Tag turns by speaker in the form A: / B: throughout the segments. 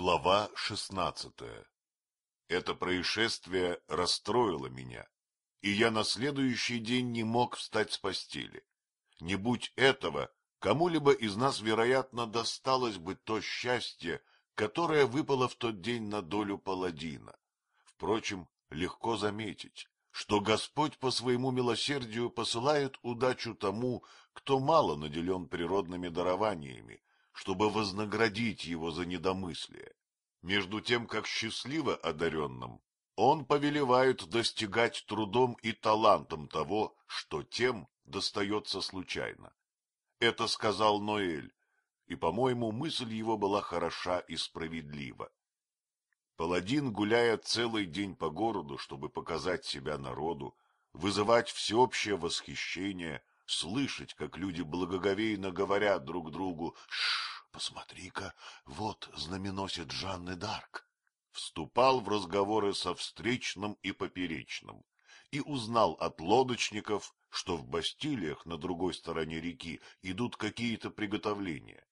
A: Глава шестнадцатая Это происшествие расстроило меня, и я на следующий день не мог встать с постели. Не будь этого, кому-либо из нас, вероятно, досталось бы то счастье, которое выпало в тот день на долю паладина. Впрочем, легко заметить, что Господь по своему милосердию посылает удачу тому, кто мало наделен природными дарованиями, чтобы вознаградить его за недомыслие. Между тем, как счастливо одаренным, он повелевает достигать трудом и талантом того, что тем достается случайно. Это сказал Ноэль, и, по-моему, мысль его была хороша и справедлива. Паладин, гуляя целый день по городу, чтобы показать себя народу, вызывать всеобщее восхищение, слышать, как люди благоговейно говорят друг другу «Шш, посмотри-ка, вот знаменосец Жанны Дарк», вступал в разговоры со встречным и поперечным и узнал от лодочников, что в Бастилиях на другой стороне реки идут какие-то приготовления.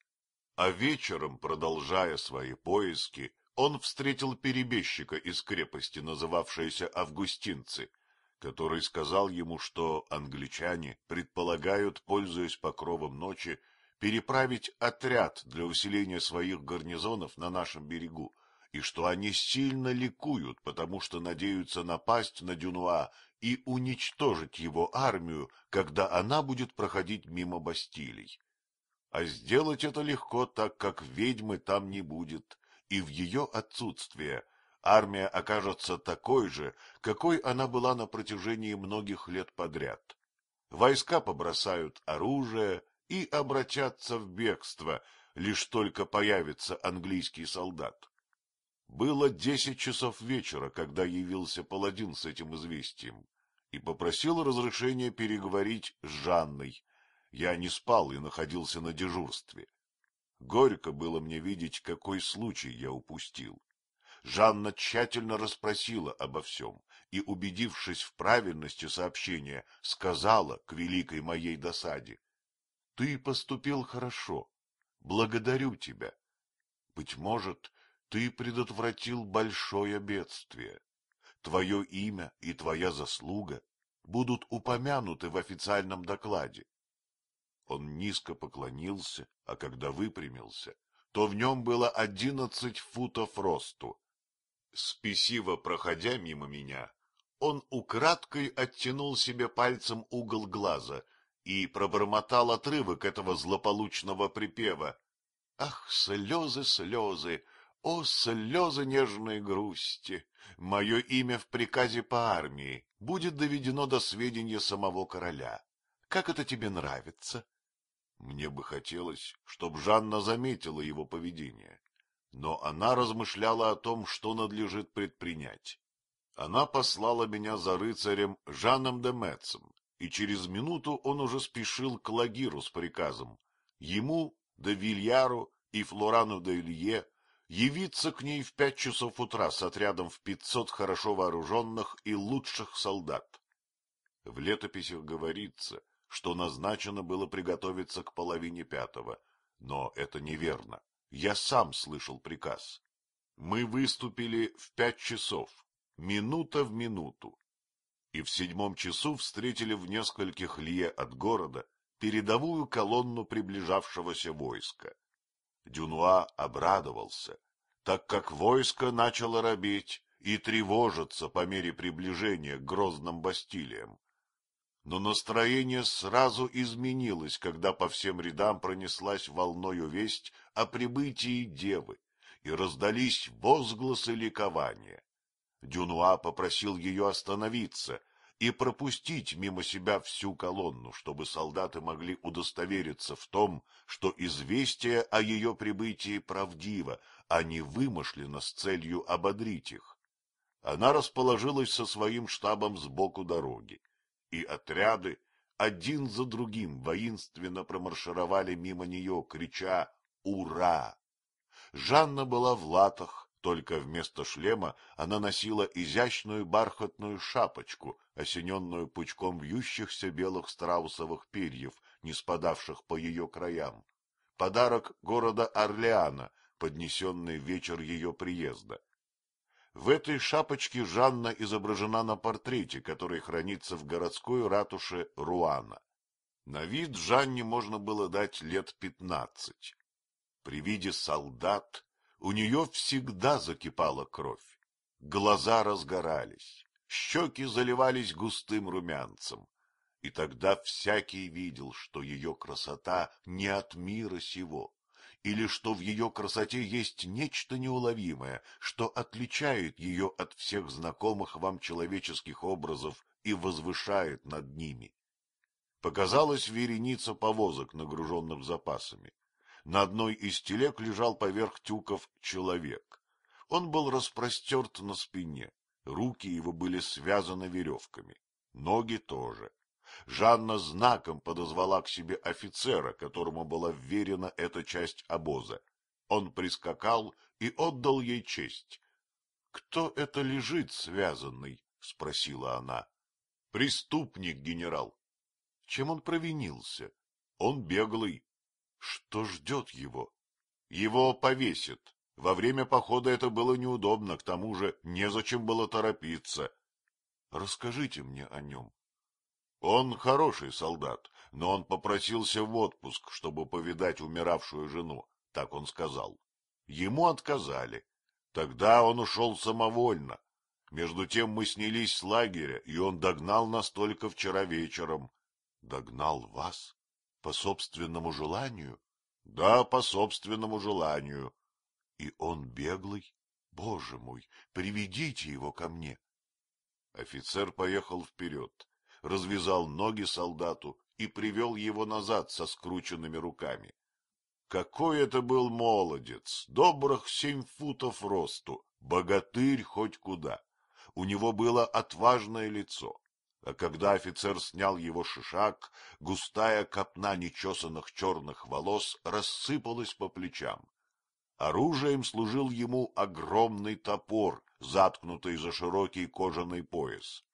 A: А вечером, продолжая свои поиски, он встретил перебежчика из крепости, называвшейся Августинцы, который сказал ему, что англичане предполагают, пользуясь покровом ночи, переправить отряд для усиления своих гарнизонов на нашем берегу, и что они сильно ликуют, потому что надеются напасть на Дюнуа и уничтожить его армию, когда она будет проходить мимо Бастилий. А сделать это легко, так как ведьмы там не будет, и в ее отсутствие – армия окажется такой же, какой она была на протяжении многих лет подряд. Войска побросают оружие и обратятся в бегство, лишь только появится английский солдат. Было десять часов вечера, когда явился паладин с этим известием, и попросил разрешения переговорить с Жанной. Я не спал и находился на дежурстве. Горько было мне видеть, какой случай я упустил. Жанна тщательно расспросила обо всем и, убедившись в правильности сообщения, сказала к великой моей досаде. — Ты поступил хорошо. Благодарю тебя. Быть может, ты предотвратил большое бедствие. Твое имя и твоя заслуга будут упомянуты в официальном докладе. Он низко поклонился, а когда выпрямился, то в нем было одиннадцать футов росту, Спесиво проходя мимо меня, он украдкой оттянул себе пальцем угол глаза и пробормотал отрывок этого злополучного припева. Ах, слезы, слезы, о, слезы нежной грусти! Мое имя в приказе по армии будет доведено до сведения самого короля. Как это тебе нравится? Мне бы хотелось, чтобы Жанна заметила его поведение но она размышляла о том, что надлежит предпринять. Она послала меня за рыцарем Жаном де Метцем, и через минуту он уже спешил к Лагиру с приказом. Ему, де Вильяру и Флорану де Илье явиться к ней в пять часов утра с отрядом в пятьсот хорошо вооруженных и лучших солдат. В летописях говорится, что назначено было приготовиться к половине пятого, но это неверно. Я сам слышал приказ. Мы выступили в пять часов, минута в минуту, и в седьмом часу встретили в нескольких лье от города передовую колонну приближавшегося войска. Дюнуа обрадовался, так как войско начало робеть и тревожиться по мере приближения к грозным бастилиям. Но настроение сразу изменилось, когда по всем рядам пронеслась волною весть о прибытии девы, и раздались возгласы ликования. Дюнуа попросил ее остановиться и пропустить мимо себя всю колонну, чтобы солдаты могли удостовериться в том, что известие о ее прибытии правдиво, а не вымышлено с целью ободрить их. Она расположилась со своим штабом сбоку дороги и отряды один за другим воинственно промаршировали мимо нее, крича «Ура!». Жанна была в латах, только вместо шлема она носила изящную бархатную шапочку, осененную пучком вьющихся белых страусовых перьев, не спадавших по ее краям. Подарок города Орлеана, поднесенной вечер ее приезда. В этой шапочке Жанна изображена на портрете, который хранится в городской ратуше Руана. На вид Жанне можно было дать лет пятнадцать. При виде солдат у нее всегда закипала кровь. Глаза разгорались, щеки заливались густым румянцем. И тогда всякий видел, что ее красота не от мира сего, или что в ее красоте есть нечто неуловимое, что отличает ее от всех знакомых вам человеческих образов и возвышает над ними. Показалась вереница повозок, нагруженных запасами. На одной из телег лежал поверх тюков человек. Он был распростерт на спине, руки его были связаны веревками, ноги тоже. Жанна знаком подозвала к себе офицера, которому была вверена эта часть обоза. Он прискакал и отдал ей честь. — Кто это лежит связанный? — спросила она. — Преступник, генерал. Чем он провинился? Он беглый. Что ждет его? Его повесят. Во время похода это было неудобно, к тому же незачем было торопиться. Расскажите мне о нем. Он хороший солдат, но он попросился в отпуск, чтобы повидать умиравшую жену, так он сказал. Ему отказали. Тогда он ушел самовольно. Между тем мы снялись с лагеря, и он догнал нас только вчера вечером. — Догнал вас? По собственному желанию? — Да, по собственному желанию. И он беглый? Боже мой, приведите его ко мне. Офицер поехал вперед, развязал ноги солдату и привел его назад со скрученными руками. Какой это был молодец, добрых семь футов росту, богатырь хоть куда. У него было отважное лицо, а когда офицер снял его шишак, густая копна нечесанных черных волос рассыпалась по плечам. Оружием служил ему огромный топор, заткнутый за широкий кожаный пояс.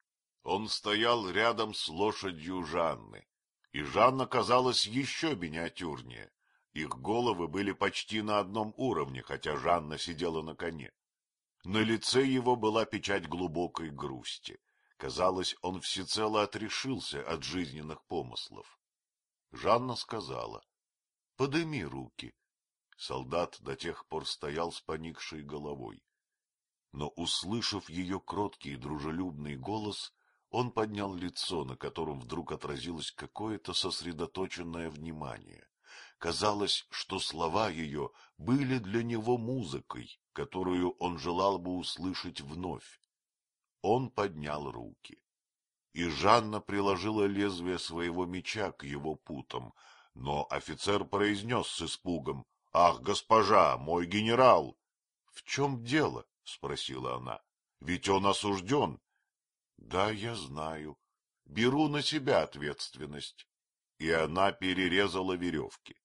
A: Он стоял рядом с лошадью Жанны, и Жанна казалась еще миниатюрнее. Их головы были почти на одном уровне, хотя Жанна сидела на коне. На лице его была печать глубокой грусти. Казалось, он всецело отрешился от жизненных помыслов. Жанна сказала, — Подыми руки. Солдат до тех пор стоял с поникшей головой. Но, услышав ее кроткий и дружелюбный голос, он поднял лицо, на котором вдруг отразилось какое-то сосредоточенное внимание. Казалось, что слова ее были для него музыкой, которую он желал бы услышать вновь. Он поднял руки. И Жанна приложила лезвие своего меча к его путам, но офицер произнес с испугом — Ах, госпожа, мой генерал! — В чем дело? — спросила она. — Ведь он осужден. — Да, я знаю. Беру на себя ответственность. И она перерезала веревки.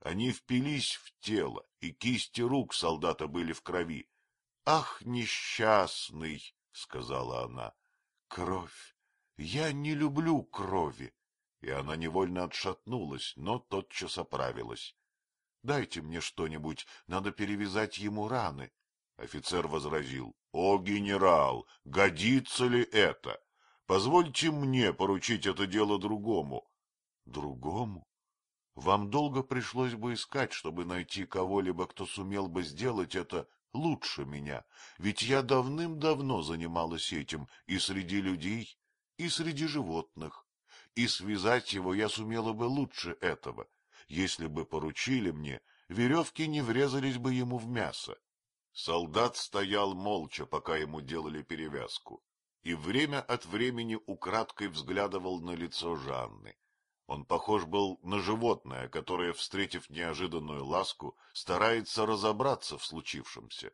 A: Они впились в тело, и кисти рук солдата были в крови. — Ах, несчастный! — сказала она. — Кровь! Я не люблю крови! И она невольно отшатнулась, но тотчас оправилась. Дайте мне что-нибудь, надо перевязать ему раны. Офицер возразил. — О, генерал, годится ли это? Позвольте мне поручить это дело другому. — Другому? Вам долго пришлось бы искать, чтобы найти кого-либо, кто сумел бы сделать это лучше меня, ведь я давным-давно занималась этим и среди людей, и среди животных, и связать его я сумела бы лучше этого. Если бы поручили мне, веревки не врезались бы ему в мясо. Солдат стоял молча, пока ему делали перевязку, и время от времени украдкой взглядывал на лицо Жанны. Он похож был на животное, которое, встретив неожиданную ласку, старается разобраться в случившемся.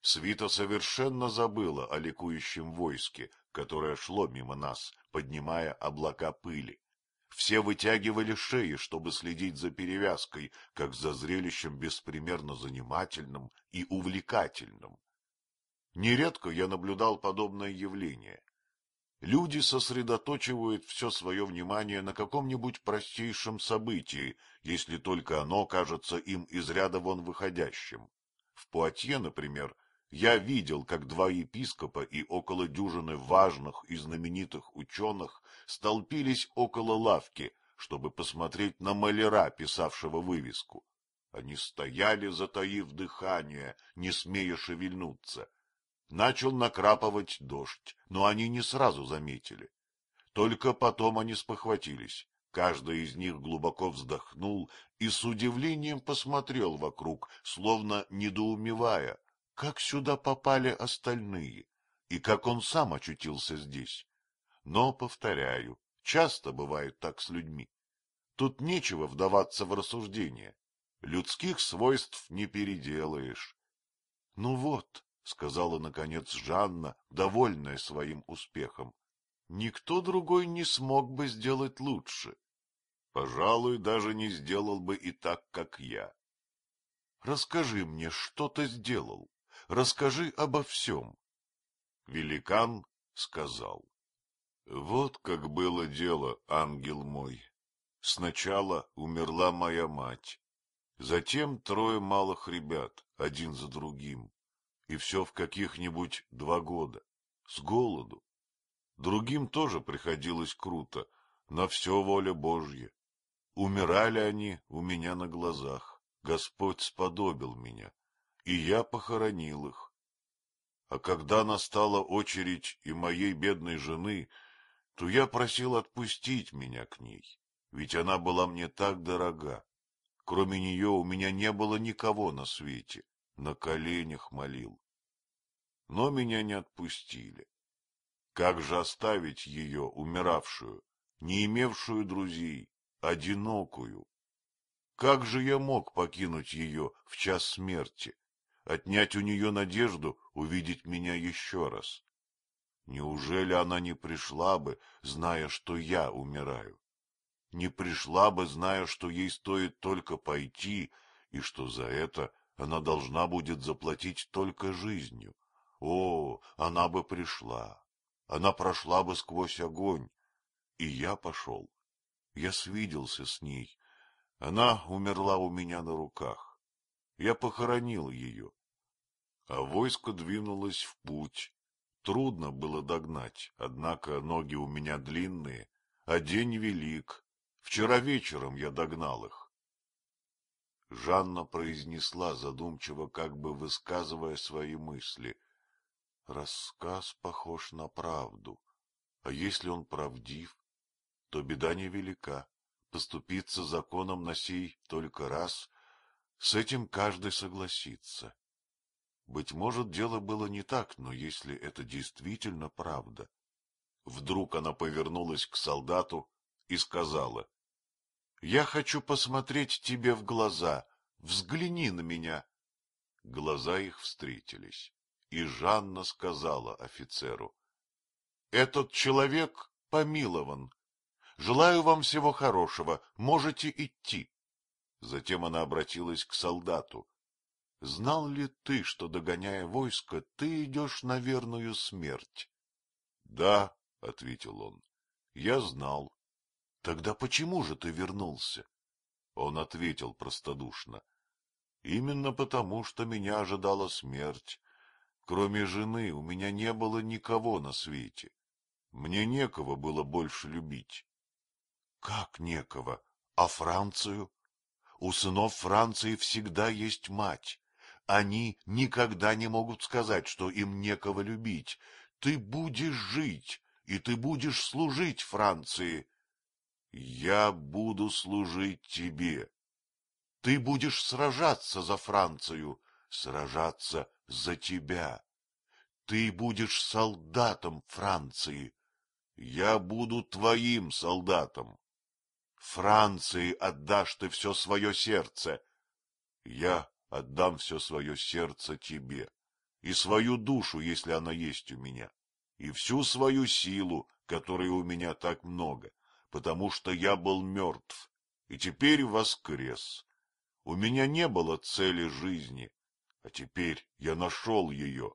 A: Свита совершенно забыла о ликующем войске, которое шло мимо нас, поднимая облака пыли. Все вытягивали шеи, чтобы следить за перевязкой, как за зрелищем беспримерно занимательным и увлекательным. Нередко я наблюдал подобное явление. Люди сосредоточивают все свое внимание на каком-нибудь простейшем событии, если только оно кажется им из ряда вон выходящим. В Пуатье, например, я видел, как два епископа и около дюжины важных и знаменитых ученых столпились около лавки, чтобы посмотреть на маляра, писавшего вывеску. Они стояли, затаив дыхание, не смея шевельнуться. Начал накрапывать дождь, но они не сразу заметили. Только потом они спохватились. Каждый из них глубоко вздохнул и с удивлением посмотрел вокруг, словно недоумевая, как сюда попали остальные и как он сам очутился здесь. Но, повторяю, часто бывает так с людьми. Тут нечего вдаваться в рассуждения. Людских свойств не переделаешь. — Ну вот, — сказала, наконец, Жанна, довольная своим успехом. — Никто другой не смог бы сделать лучше. Пожалуй, даже не сделал бы и так, как я. Расскажи мне, что ты сделал. Расскажи обо всем. Великан сказал. — Вот как было дело, ангел мой. Сначала умерла моя мать, затем трое малых ребят, один за другим и все в каких-нибудь два года, с голоду. Другим тоже приходилось круто, на все воля Божья. Умирали они у меня на глазах, Господь сподобил меня, и я похоронил их. А когда настала очередь и моей бедной жены, то я просил отпустить меня к ней, ведь она была мне так дорога. Кроме нее у меня не было никого на свете, на коленях молил но меня не отпустили. Как же оставить ее, умиравшую, не имевшую друзей, одинокую? Как же я мог покинуть ее в час смерти, отнять у нее надежду увидеть меня еще раз? Неужели она не пришла бы, зная, что я умираю? Не пришла бы, зная, что ей стоит только пойти, и что за это она должна будет заплатить только жизнью? О, она бы пришла, она прошла бы сквозь огонь. И я пошел. Я свиделся с ней. Она умерла у меня на руках. Я похоронил ее. А войско двинулось в путь. Трудно было догнать, однако ноги у меня длинные, а день велик. Вчера вечером я догнал их. Жанна произнесла задумчиво, как бы высказывая свои мысли — Рассказ похож на правду, а если он правдив, то беда невелика. Поступиться законом на сей только раз, с этим каждый согласится. Быть может, дело было не так, но если это действительно правда... Вдруг она повернулась к солдату и сказала, — Я хочу посмотреть тебе в глаза, взгляни на меня. Глаза их встретились и Жанна сказала офицеру. — Этот человек помилован. Желаю вам всего хорошего, можете идти. Затем она обратилась к солдату. — Знал ли ты, что, догоняя войско, ты идешь на верную смерть? — Да, — ответил он, — я знал. — Тогда почему же ты вернулся? Он ответил простодушно. — Именно потому, что меня ожидала смерть. Кроме жены у меня не было никого на свете. Мне некого было больше любить. — Как некого? А Францию? У сынов Франции всегда есть мать. Они никогда не могут сказать, что им некого любить. Ты будешь жить, и ты будешь служить Франции. Я буду служить тебе. Ты будешь сражаться за Францию, сражаться за тебя. Ты будешь солдатом Франции. Я буду твоим солдатом. Франции отдашь ты все свое сердце. Я отдам все свое сердце тебе. И свою душу, если она есть у меня. И всю свою силу, которой у меня так много, потому что я был мертв и теперь воскрес. У меня не было цели жизни, а теперь я нашел ее.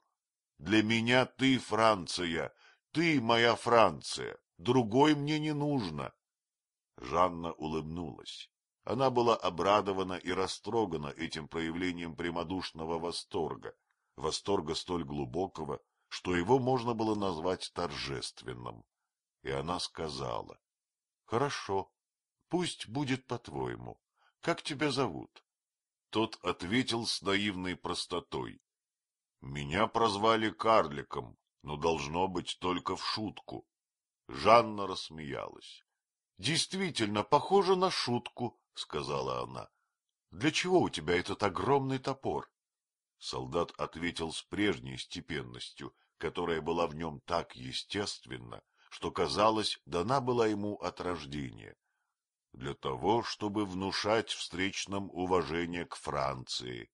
A: Для меня ты, Франция, Ты моя Франция, другой мне не нужно. Жанна улыбнулась. Она была обрадована и растрогана этим проявлением прямодушного восторга, восторга столь глубокого, что его можно было назвать торжественным. И она сказала, — Хорошо, пусть будет по-твоему. Как тебя зовут? Тот ответил с наивной простотой. — Меня прозвали карликом, но должно быть только в шутку. Жанна рассмеялась. — Действительно, похоже на шутку, — сказала она. — Для чего у тебя этот огромный топор? Солдат ответил с прежней степенностью, которая была в нем так естественна, что, казалось, дана была ему от рождения. Для того, чтобы внушать встречным уважение к Франции.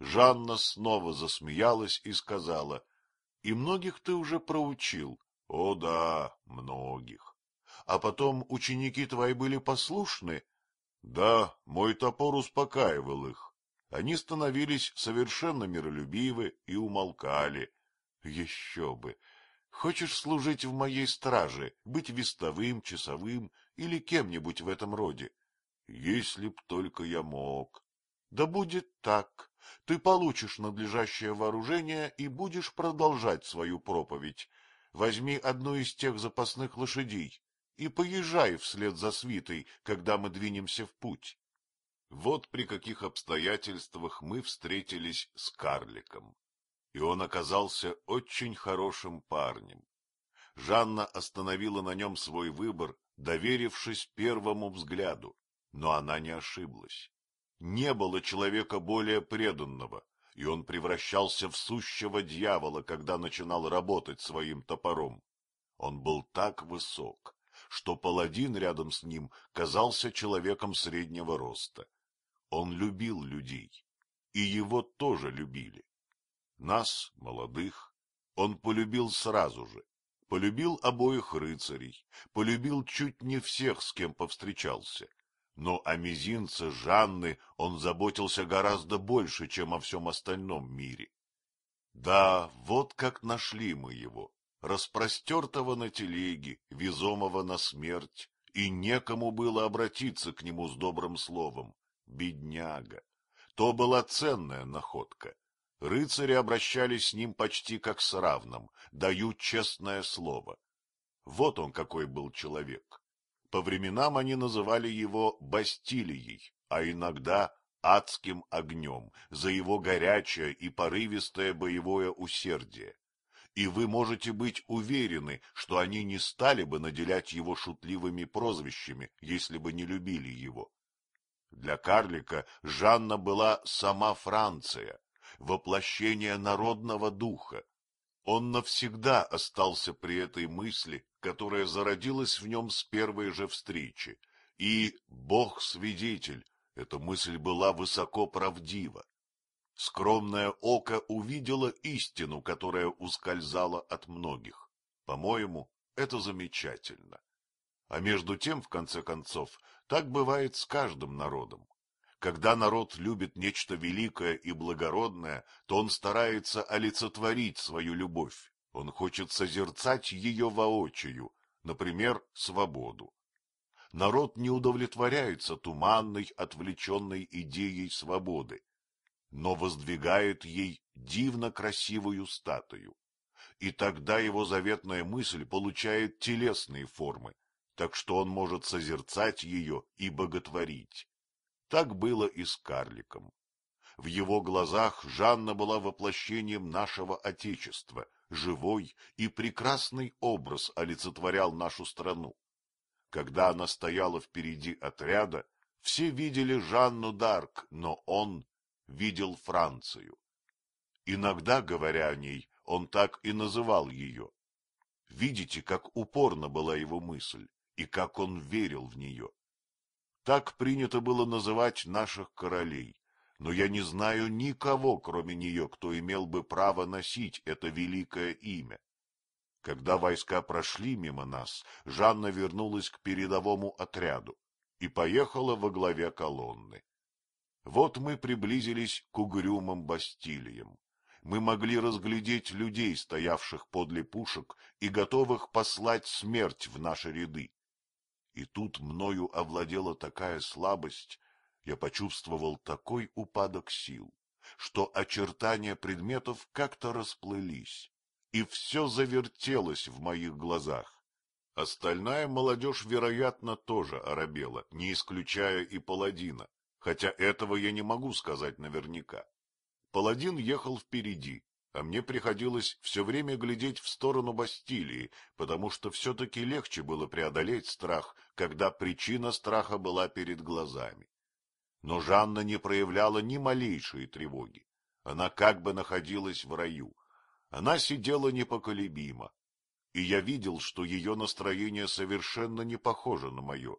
A: Жанна снова засмеялась и сказала, — И многих ты уже проучил? — О да, многих. — А потом ученики твои были послушны? — Да, мой топор успокаивал их. Они становились совершенно миролюбивы и умолкали. Еще бы! Хочешь служить в моей страже, быть вестовым, часовым или кем-нибудь в этом роде? Если б только я мог. Да будет так. Ты получишь надлежащее вооружение и будешь продолжать свою проповедь. Возьми одну из тех запасных лошадей и поезжай вслед за свитой, когда мы двинемся в путь. Вот при каких обстоятельствах мы встретились с карликом и он оказался очень хорошим парнем. Жанна остановила на нем свой выбор, доверившись первому взгляду, но она не ошиблась. Не было человека более преданного, и он превращался в сущего дьявола, когда начинал работать своим топором. Он был так высок, что паладин рядом с ним казался человеком среднего роста. Он любил людей, и его тоже любили. Нас, молодых, он полюбил сразу же, полюбил обоих рыцарей, полюбил чуть не всех, с кем повстречался. Но о мизинце Жанны он заботился гораздо больше, чем о всем остальном мире. Да, вот как нашли мы его, распростертого на телеге, везомого на смерть, и некому было обратиться к нему с добрым словом. Бедняга! То была ценная находка. Рыцари обращались с ним почти как с равным, дают честное слово. Вот он какой был человек. По временам они называли его Бастилией, а иногда адским огнем за его горячее и порывистое боевое усердие. И вы можете быть уверены, что они не стали бы наделять его шутливыми прозвищами, если бы не любили его. Для карлика Жанна была сама Франция, воплощение народного духа. Он навсегда остался при этой мысли, которая зародилась в нем с первой же встречи. И, Бог-свидетель, эта мысль была высоко правдива. Скромное око увидело истину, которая ускользала от многих. По-моему, это замечательно. А между тем, в конце концов, так бывает с каждым народом. Когда народ любит нечто великое и благородное, то он старается олицетворить свою любовь. Он хочет созерцать ее воочию, например, свободу. Народ не удовлетворяется туманной, отвлеченной идеей свободы, но воздвигает ей дивно красивую статую. И тогда его заветная мысль получает телесные формы, так что он может созерцать ее и боготворить. Так было и с карликом. В его глазах Жанна была воплощением нашего Отечества, живой и прекрасный образ олицетворял нашу страну. Когда она стояла впереди отряда, все видели Жанну Дарк, но он видел Францию. Иногда, говоря о ней, он так и называл ее. Видите, как упорна была его мысль, и как он верил в нее. Так принято было называть наших королей, но я не знаю никого, кроме нее, кто имел бы право носить это великое имя. Когда войска прошли мимо нас, Жанна вернулась к передовому отряду и поехала во главе колонны. Вот мы приблизились к угрюмым бастилиям. мы могли разглядеть людей, стоявших подле пушек и готовых послать смерть в наши ряды. И тут мною овладела такая слабость, я почувствовал такой упадок сил, что очертания предметов как-то расплылись, и все завертелось в моих глазах. Остальная молодежь, вероятно, тоже оробела, не исключая и паладина, хотя этого я не могу сказать наверняка. Паладин ехал впереди, а мне приходилось все время глядеть в сторону Бастилии, потому что все-таки легче было преодолеть страх, когда причина страха была перед глазами. Но Жанна не проявляла ни малейшей тревоги. Она как бы находилась в раю. Она сидела непоколебимо. И я видел, что ее настроение совершенно не похоже на мое.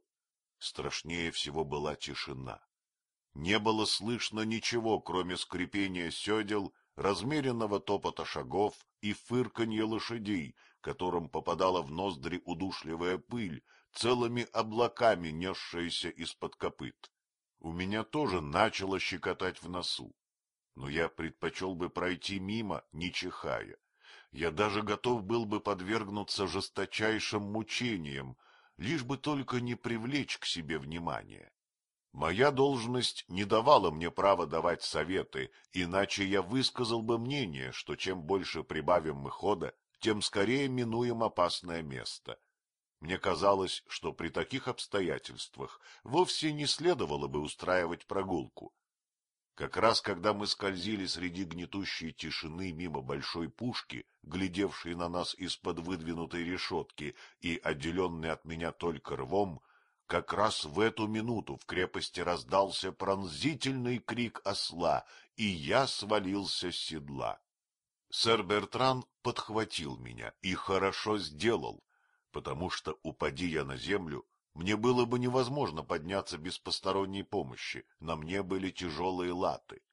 A: Страшнее всего была тишина. Не было слышно ничего, кроме скрипения седел, размеренного топота шагов и фырканья лошадей, которым попадала в ноздри удушливая пыль, целыми облаками несшаяся из-под копыт. У меня тоже начало щекотать в носу, но я предпочел бы пройти мимо, не чихая. Я даже готов был бы подвергнуться жесточайшим мучениям, лишь бы только не привлечь к себе внимания. Моя должность не давала мне права давать советы, иначе я высказал бы мнение, что чем больше прибавим мы хода, тем скорее минуем опасное место. Мне казалось, что при таких обстоятельствах вовсе не следовало бы устраивать прогулку. Как раз когда мы скользили среди гнетущей тишины мимо большой пушки, глядевшей на нас из-под выдвинутой решетки и отделенной от меня только рвом, как раз в эту минуту в крепости раздался пронзительный крик осла, и я свалился с седла. Сэр Бертран подхватил меня и хорошо сделал, потому что, упади я на землю, мне было бы невозможно подняться без посторонней помощи, на мне были тяжелые латы.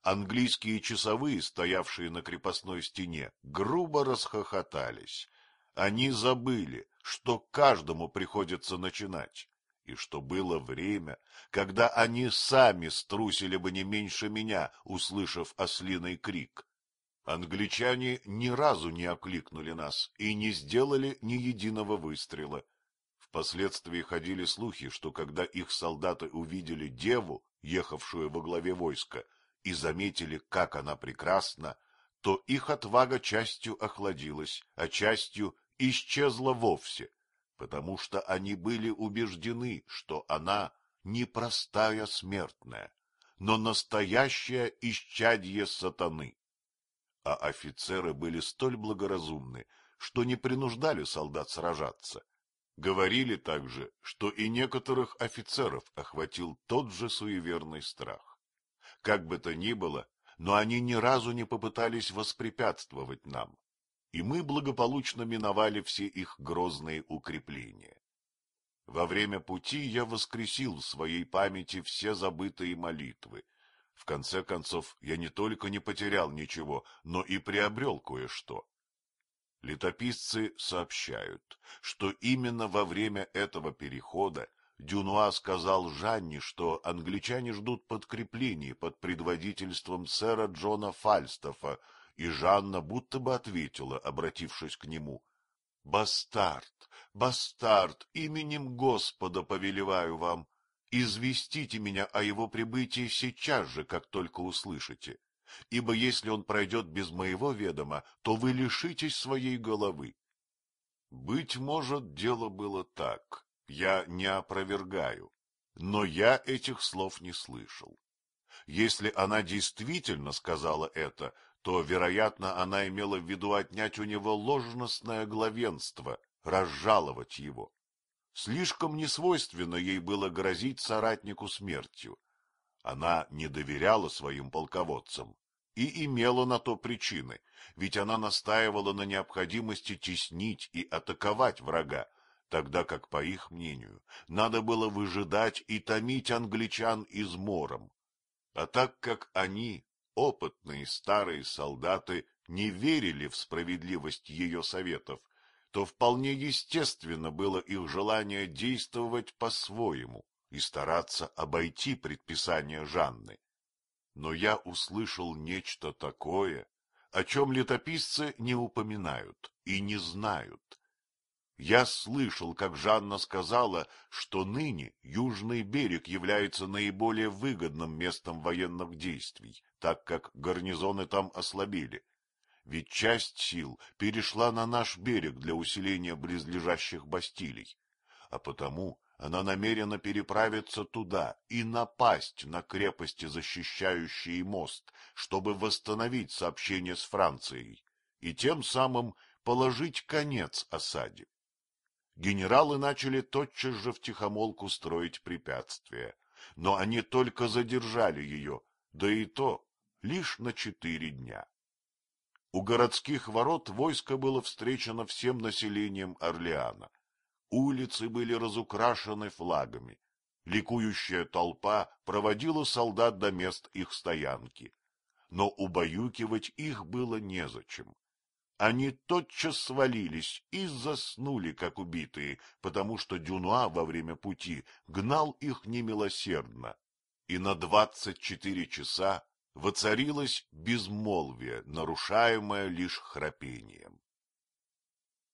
A: Английские часовые, стоявшие на крепостной стене, грубо расхохотались. Они забыли, что каждому приходится начинать и что было время, когда они сами струсили бы не меньше меня, услышав ослиный крик. Англичане ни разу не окликнули нас и не сделали ни единого выстрела. Впоследствии ходили слухи, что когда их солдаты увидели деву, ехавшую во главе войска, и заметили, как она прекрасна, то их отвага частью охладилась, а частью исчезла вовсе потому что они были убеждены, что она не простая смертная, но настоящее исчадье сатаны. А офицеры были столь благоразумны, что не принуждали солдат сражаться. Говорили также, что и некоторых офицеров охватил тот же суеверный страх. Как бы то ни было, но они ни разу не попытались воспрепятствовать нам и мы благополучно миновали все их грозные укрепления. Во время пути я воскресил в своей памяти все забытые молитвы. В конце концов, я не только не потерял ничего, но и приобрел кое-что. Летописцы сообщают, что именно во время этого перехода Дюнуа сказал Жанне, что англичане ждут подкреплений под предводительством сэра Джона Фальстафа, и Жанна будто бы ответила, обратившись к нему. — Бастард, бастард, именем Господа повелеваю вам, известите меня о его прибытии сейчас же, как только услышите, ибо если он пройдет без моего ведома, то вы лишитесь своей головы. Быть может, дело было так, я не опровергаю, но я этих слов не слышал. Если она действительно сказала это, то, вероятно, она имела в виду отнять у него ложностное главенство, разжаловать его. Слишком несвойственно ей было грозить соратнику смертью. Она не доверяла своим полководцам и имела на то причины, ведь она настаивала на необходимости теснить и атаковать врага, тогда как, по их мнению, надо было выжидать и томить англичан измором. А так как они опытные старые солдаты не верили в справедливость ее советов, то вполне естественно было их желание действовать по-своему и стараться обойти предписание Жанны. Но я услышал нечто такое, о чем летописцы не упоминают и не знают. Я слышал, как Жанна сказала, что ныне Южный берег является наиболее выгодным местом военных действий, так как гарнизоны там ослабели. Ведь часть сил перешла на наш берег для усиления близлежащих бастилий, а потому она намерена переправиться туда и напасть на крепости, защищающие мост, чтобы восстановить сообщение с Францией и тем самым положить конец осаде генералы начали тотчас же втихомолку строить препятствия, но они только задержали ее, да и то лишь на четыре дня. У городских ворот войско было встречено всем населением Орлеана. Улицы были разукрашены флагами. Ликующая толпа проводила солдат до мест их стоянки. Но убаюкивать их было незачем. Они тотчас свалились и заснули, как убитые, потому что Дюнуа во время пути гнал их немилосердно. И на двадцать четыре часа воцарилось безмолвие, нарушаемое лишь храпением.